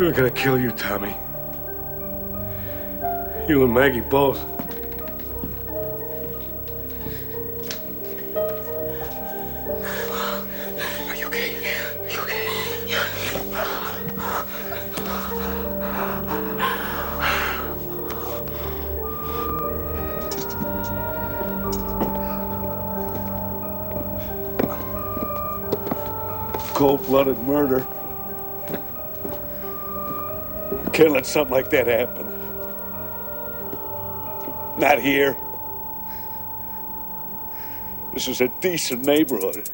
We were gonna kill you, Tommy. You and Maggie both. Are you okay? Are you okay? Cold blooded murder. Can't let something like that happen. Not here. This is a decent neighborhood.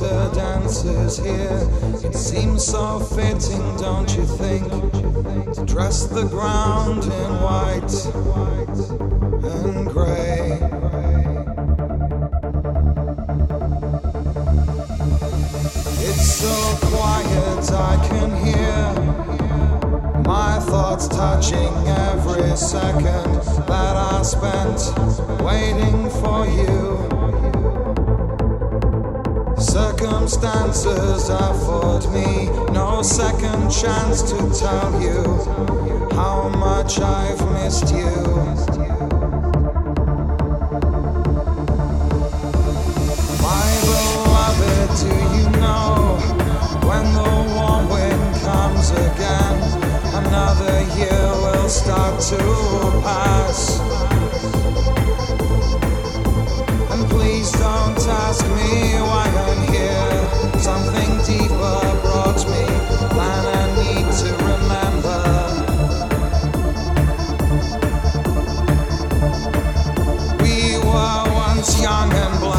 Winter dances here. It seems so fitting, don't you think? To dress the ground in white and grey. It's so quiet, I can hear my thoughts touching every second that I spent waiting for you. Circumstances afford me no second chance to tell you how much I've missed you. My beloved, do you know when the warm wind comes again? Another year will start to pass. And please don't ask me why I'm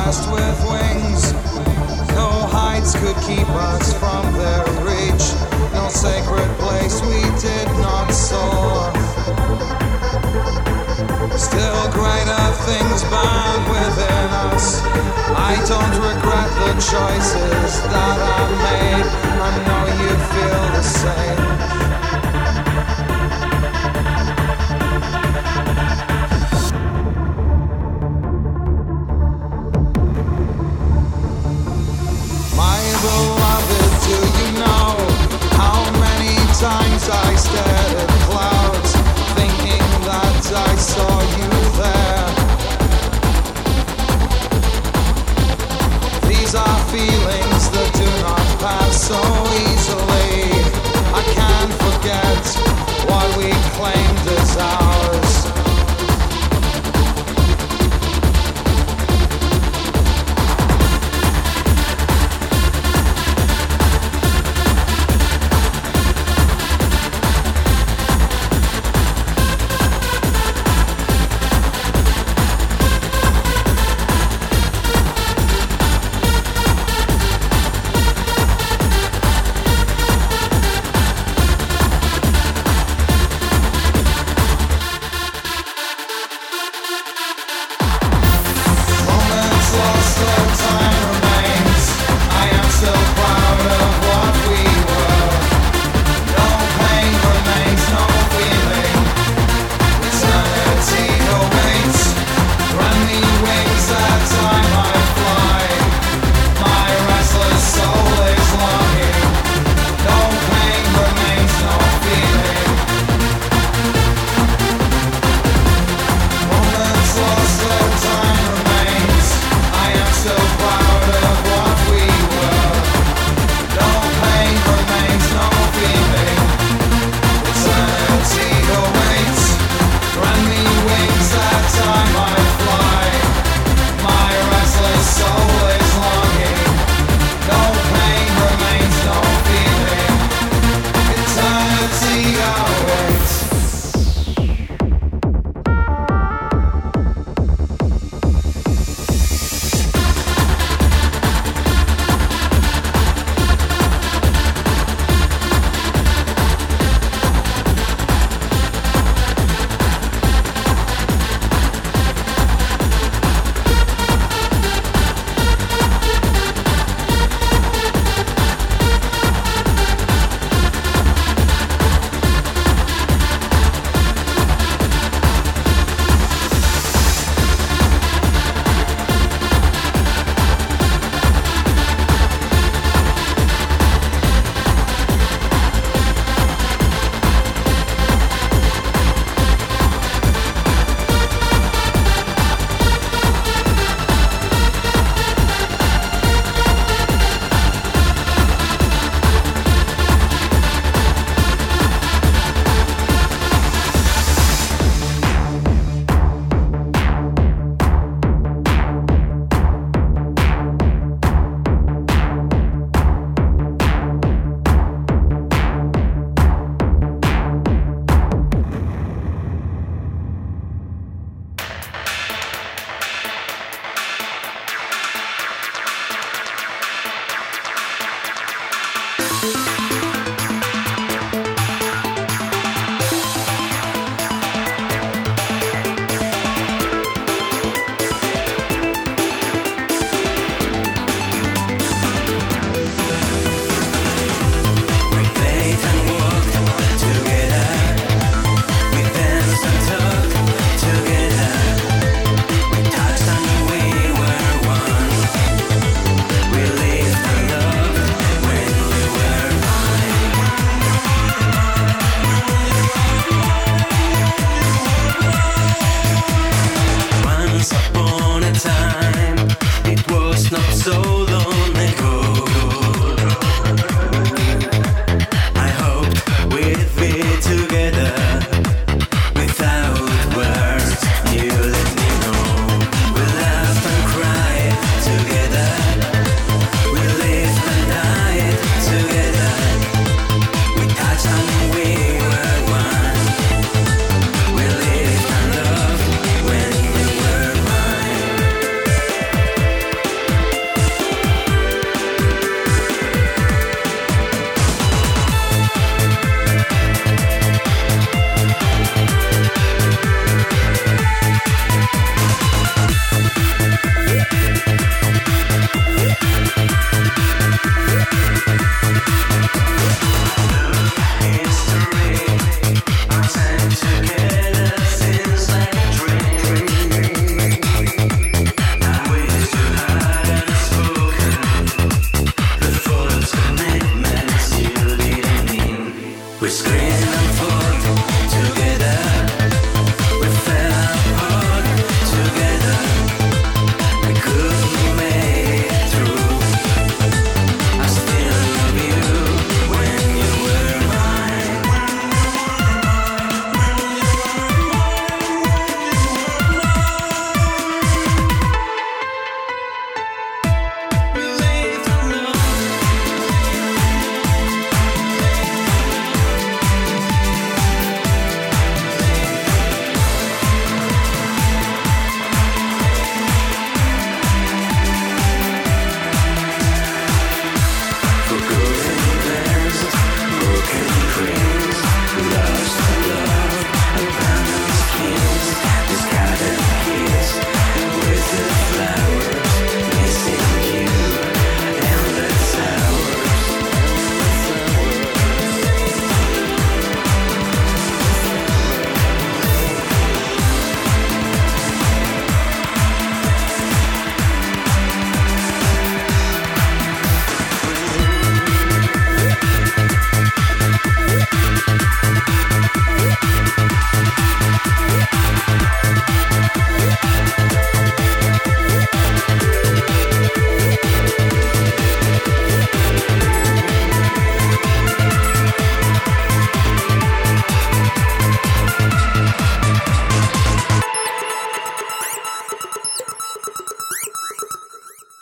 blessed with wings. No heights could keep us from their reach. No sacred place we did not soar. Still greater things burn within us. I don't regret the choices that I made. I know you feel the same.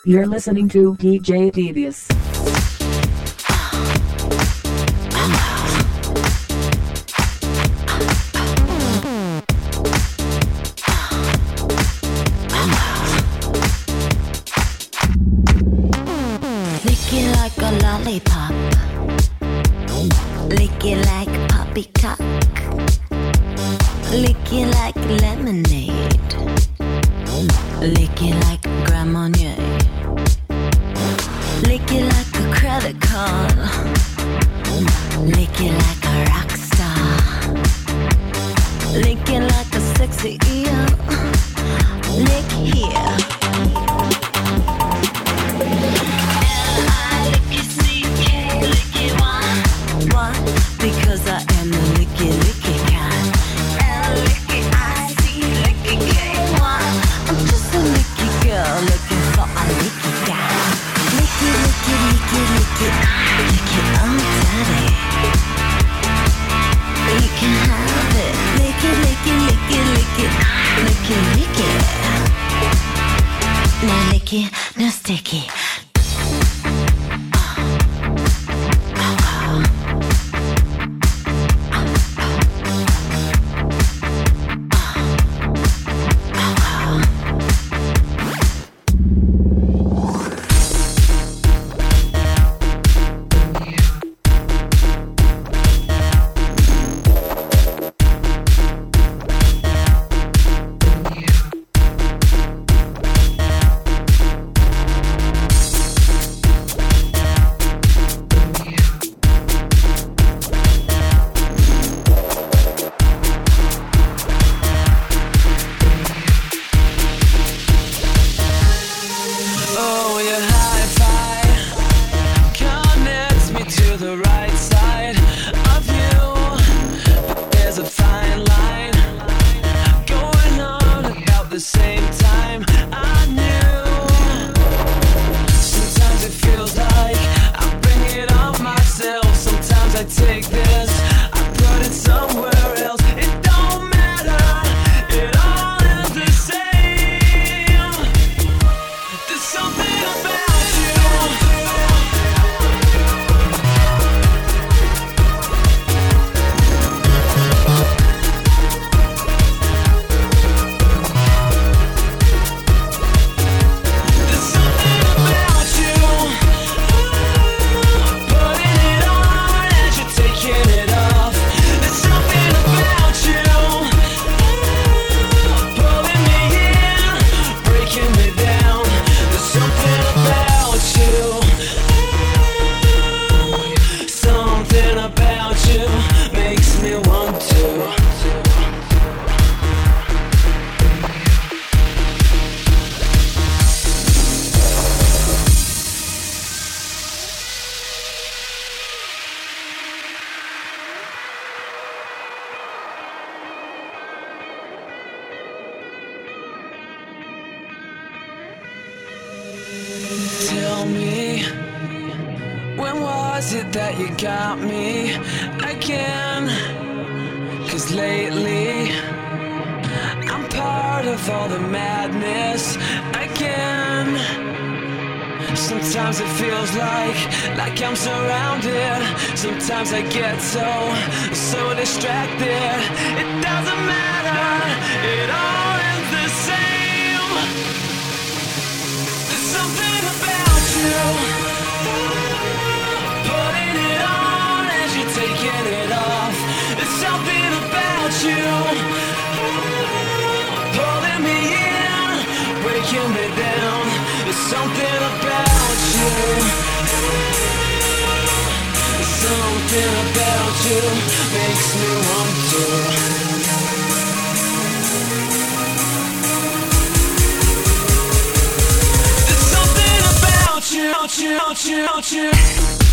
You're listening to DJ Devious. was it that you got me again? Cause lately, I'm part of all the madness again. Sometimes it feels like, like I'm surrounded. Sometimes I get so, so distracted. It doesn't matter, it all ends the same. There's something about you. There's something about you. There's something about you makes me something about you, you, you, you.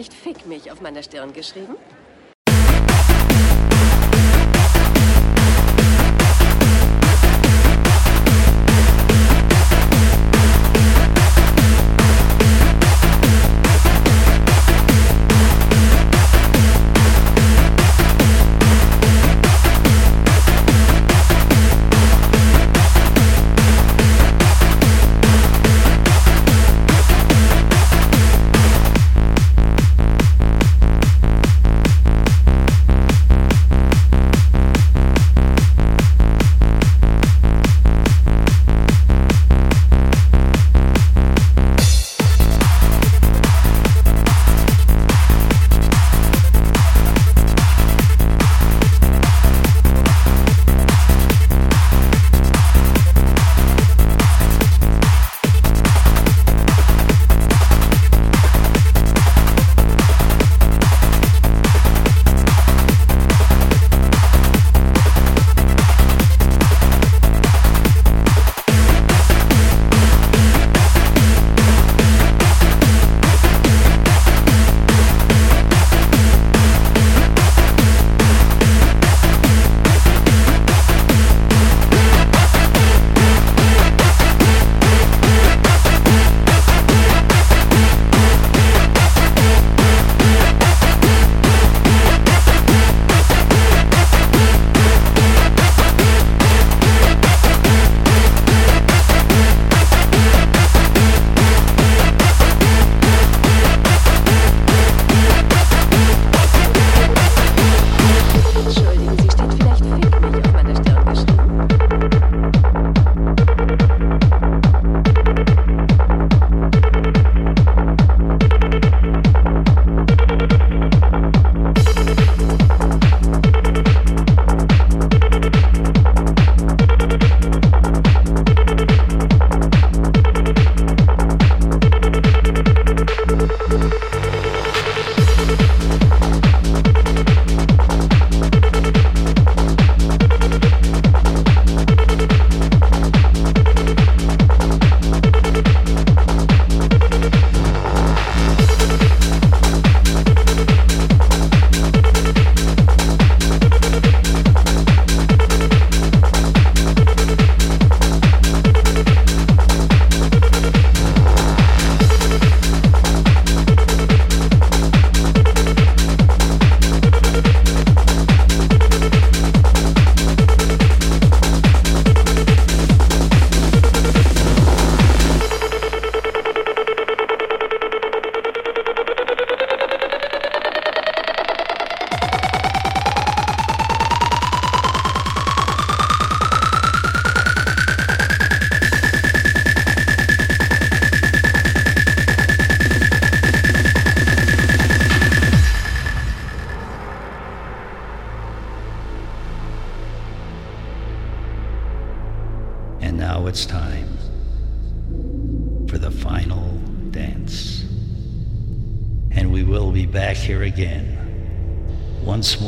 Vielleicht Fick mich auf meiner Stirn geschrieben?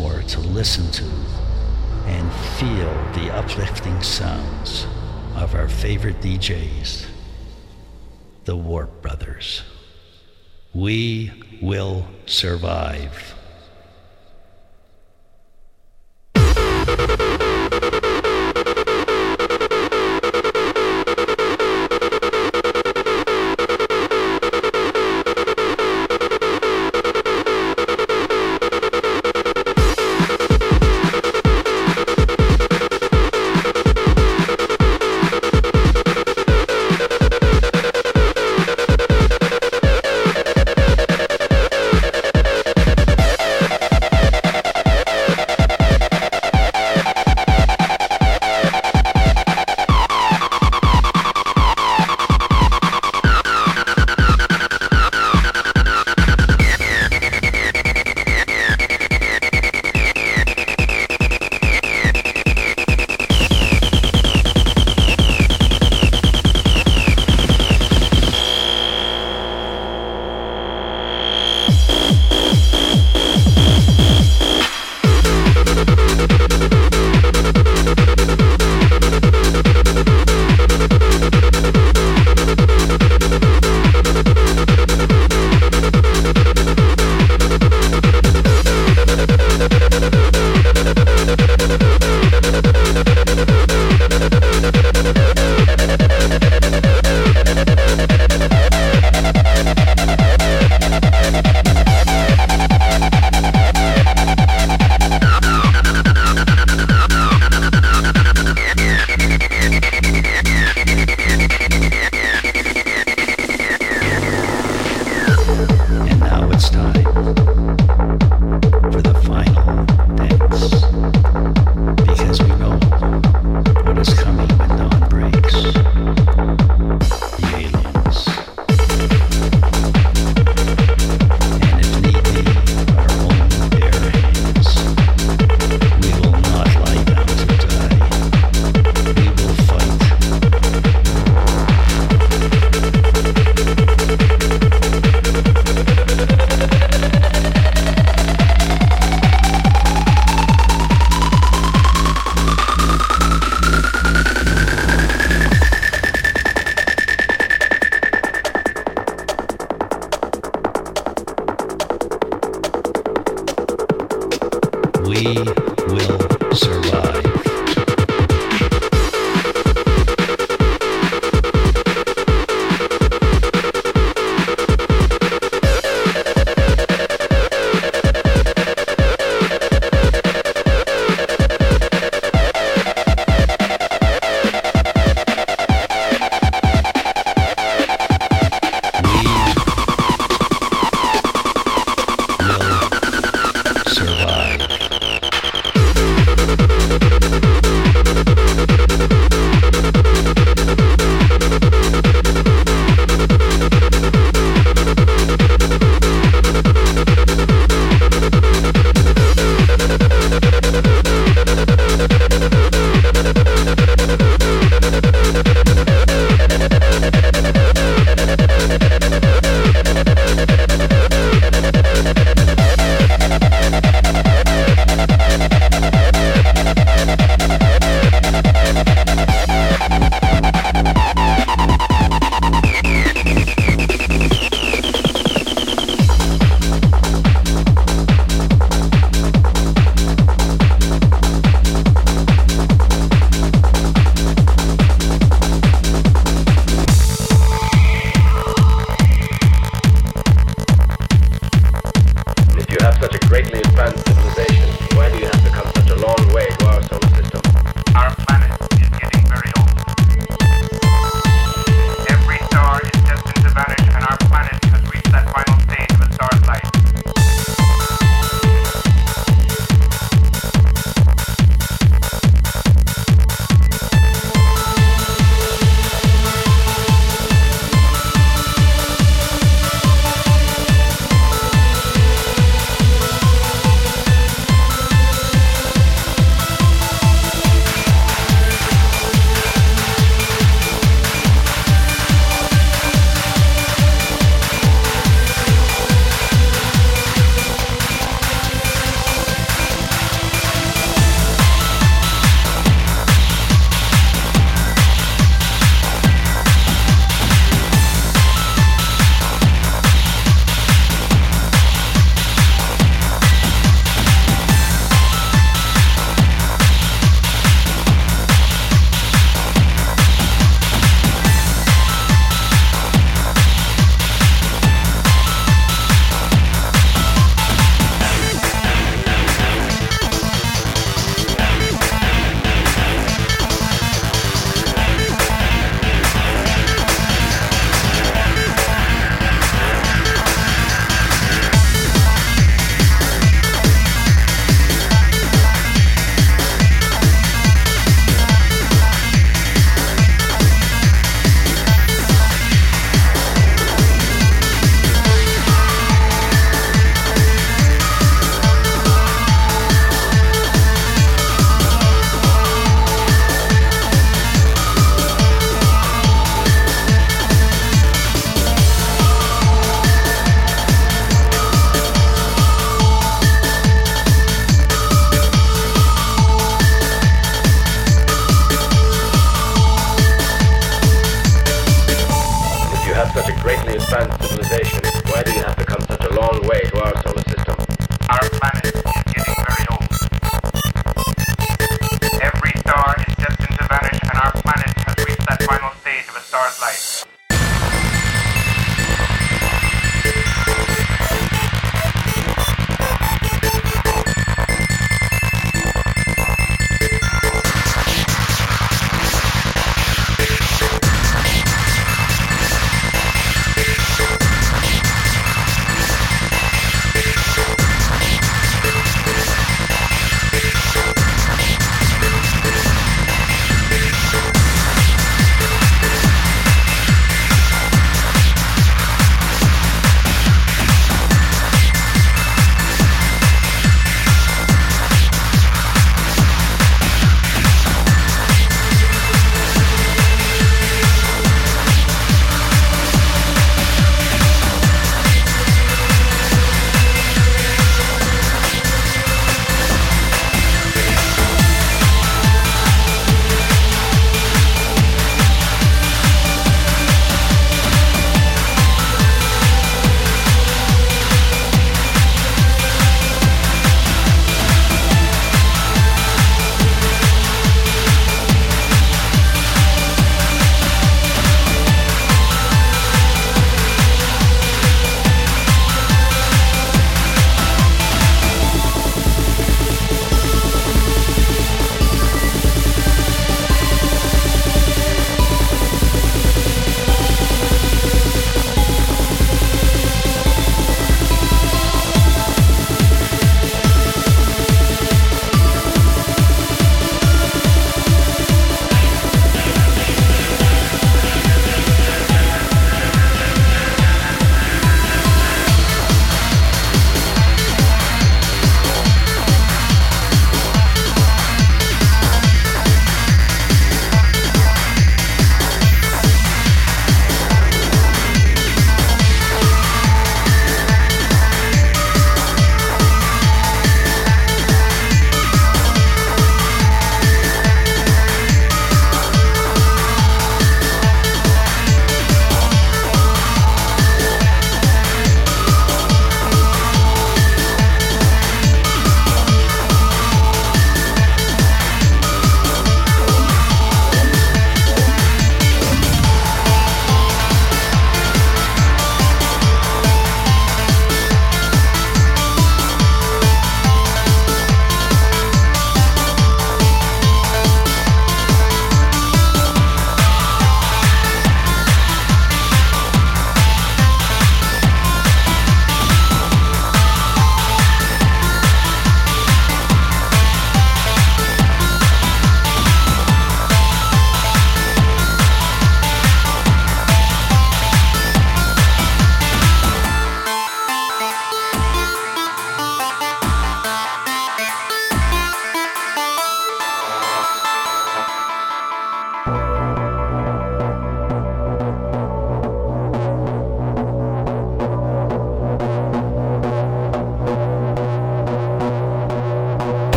More to listen to and feel the uplifting sounds of our favorite DJs, the Warp Brothers. We will survive.